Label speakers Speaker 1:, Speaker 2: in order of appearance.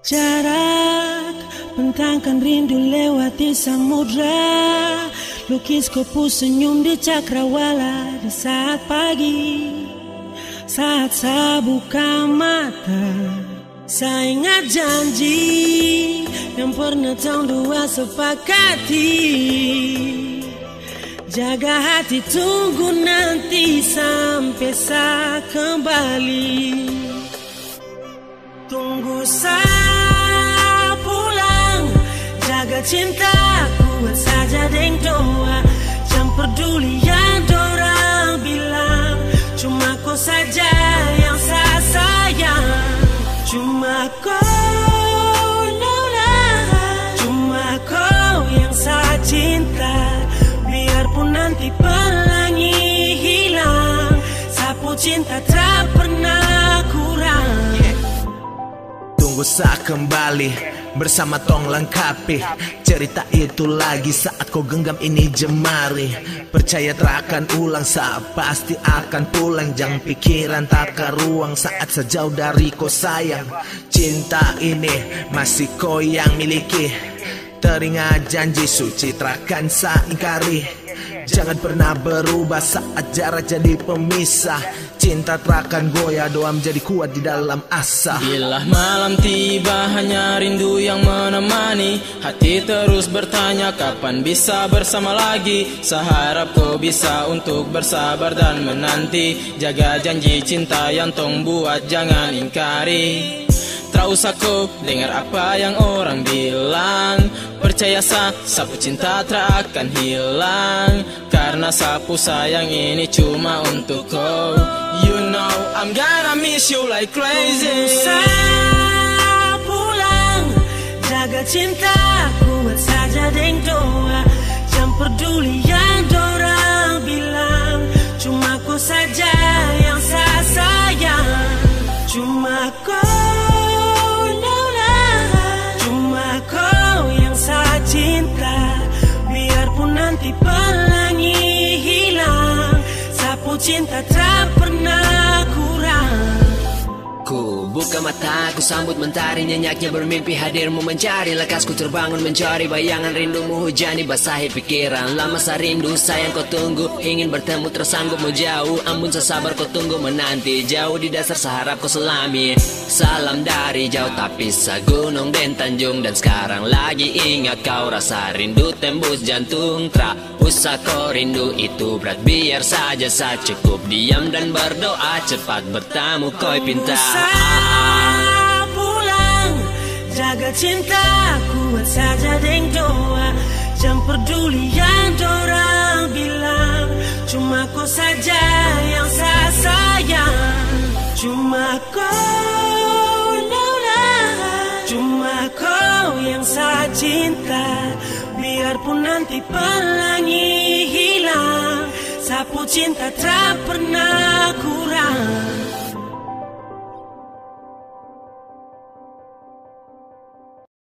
Speaker 1: Jarak Bentangkan rindu lewati samudra. Lukis kopu senyum di cakrawala Di saat pagi. Saat saya buka mata Saya ingat janji Yang pernah tahun dua sepakati. Jaga hati tunggu nanti sampai saya kembali. Tunggu saya pulang Jaga cinta Nanti pelangi hilang Sapu cinta tak pernah kurang.
Speaker 2: Tunggu saat kembali Bersama tong lengkapi. Cerita itu lagi saat kau genggam ini jemari. Percaya terakan ulang saat pasti akan pulang. Jangan pikiran tak ruang saat sejauh dari kau sayang. Cinta ini masih kau yang miliki. Teringat janji suci terakan saya ingkari Jangan pernah berubah saat jarak jadi pemisah. Cinta terakan goyah doa menjadi kuat di dalam asa.
Speaker 3: Bila malam tiba hanya rindu yang menemani. Hati terus bertanya kapan bisa bersama lagi? Seharap kau bisa untuk bersabar dan menanti. Jaga janji cinta yang tong buat jangan ingkari Tak usah kau dengar apa yang orang bilang. Percaya sah, sapu cinta tak akan hilang. Karena sapu sayang ini cuma untuk kau. You know I'm gonna miss you like crazy.
Speaker 1: Saya pulang Jaga cinta kuat saja deng doa. Jangan peduli Sapu cinta
Speaker 4: buka mata, ku sambut mentari Nyenyaknya bermimpi hadirmu mencari. Lekasku terbangun mencari bayangan rindumu Hujani basahi pikiran. Lama saya rindu, sayang kau tunggu Ingin bertemu tersanggup mau jauh. Ampun sesabar kau tunggu menanti Jauh di dasar seharap kau selami. Salam dari jauh tapi gunung dan tanjung. Dan sekarang lagi ingat kau rasa rindu tembus jantung. Tra usah kau rindu itu berat Biar saja sa cukup. Diam dan berdoa Cepat bertemu koi pinta
Speaker 1: Saya pulang. Jaga cinta kuat saja deng doa. Jangan peduli yang dorang bilang. Cuma kau saja yang saya sayang Cuma kau Lola Cuma kau yang saya cinta Biarpun nanti pelangi hilang. Sapu cinta tak pernah